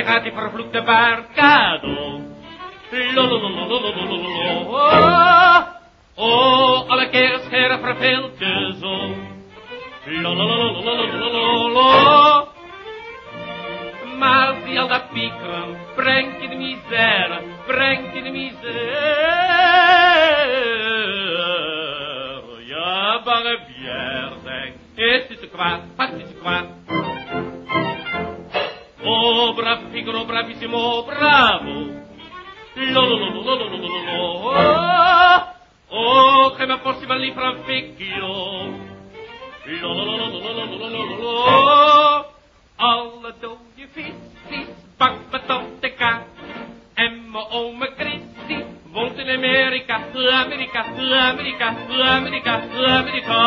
je gaat die vervloekte barcado. Oh, oh, alle keren scheren verveelt je zo. Maar die al dat piekeren, brengt je de misère, brengt je de misère. Ja, bange bier, denk, het is te kwaad, Oh, bravo, Figaro, bravissimo, bravo. Lolololololololo. Oh, che mi possiamo lì fra un ficchio. Lolololololololo. Alle dode visies, bakbeton te ka. En mijn ome Christie woont in Amerika, Amerika, Amerika, Amerika, Amerika.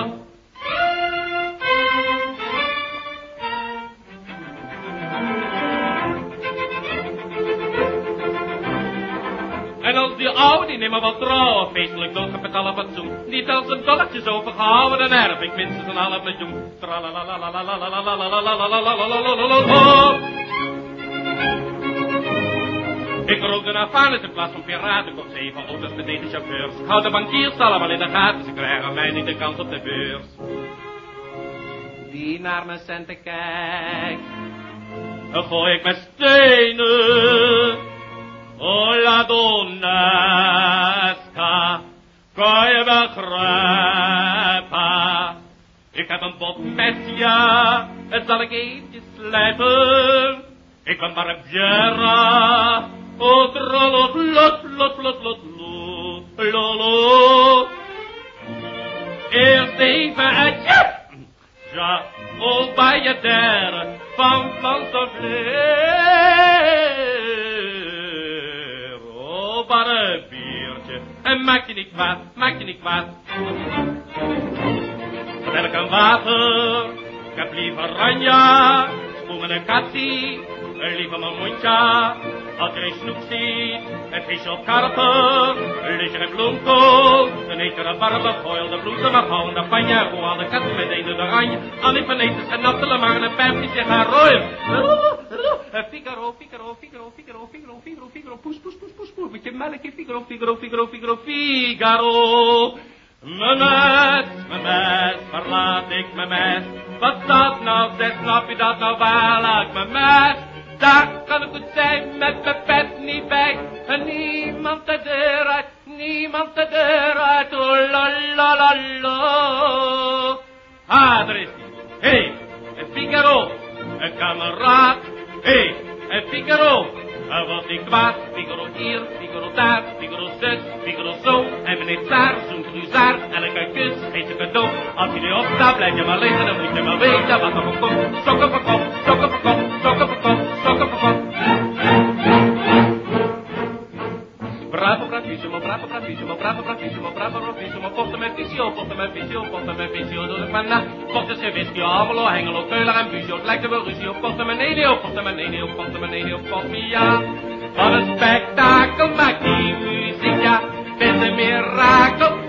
En oude die nemen wat trouw, feestelijk doodgaan met alle fatsoen. Niet als een dolletjes overgehouden, dan erf ik minstens een half miljoen. Ik rook een Avanes in plaats van piraten, koop zeven auto's met deze chauffeurs. Hou de bankiers allemaal in de gaten, ze krijgen mij niet de kans op de beurs. Die naar mijn centen kijkt, dan gooi ik mijn stenen. Oh la donnesca, kan? Ik heb een botmesje, het zal ik eentje slijpen. Ik ben maar een bjerra, oh trollo, vlot, vlot, vlot, vlot, vlot, lolo. Eerst even het ja, ja, oh bij je der, van van zo vleer. En maak je niet kwaad, maak je niet kwaad. Melk en water, ik heb liever ranja, spoel met een katsie, liever mijn mondja. Als je een snoep ziet, een visje op karper, lig een bloemkool, eet er een warme foil, de bloesem maar dan van je hoe alle katten met een oranje, al ik beneden zijn nattelen, maar een pijpje gaan rooien. Figaro, Figaro, Figaro, Figaro, Figaro, Figaro, Figaro, poes, poes, poes, poes, met je melkje, Figaro, Figaro, Figaro, Figaro, Figaro. Mijn mes, mijn ik mijn mes. Wat dat nou, zeg, snap je dat nou wel uit mijn mes? Daar kan het goed zijn met mijn pet niet bij. En niemand de deur uit, niemand de deur uit. Oh la la. Ah, hey, een Figaro, een kameraad. Hey, een Figaro. Hij wordt niet kwaad, Figaro hier, Figaro daar, Figaro zus, Figaro zo. En meneer Tsaar, zo'n cruzaar, elke kus heet je cadeau. Als je nu opstaat, blijf je maar liggen, dan moet je maar weten wat er komt. Sokken kop, sokken voor kop, sokken voor kop, sokken voor bravo, bravissimo, bravo, bravissimo, bravo, bravissimo. Posten met visio, porta me visio, porta me visio. Doe ik maar na. Posten ze se Avelo, Hengelo, Keuler en Busio. Lijkt er wel ruzie op. Posten met Nelio, posten met Nelio, posten met ja. Wat een spektakel maar die muziek, ja. vindt een mirakel.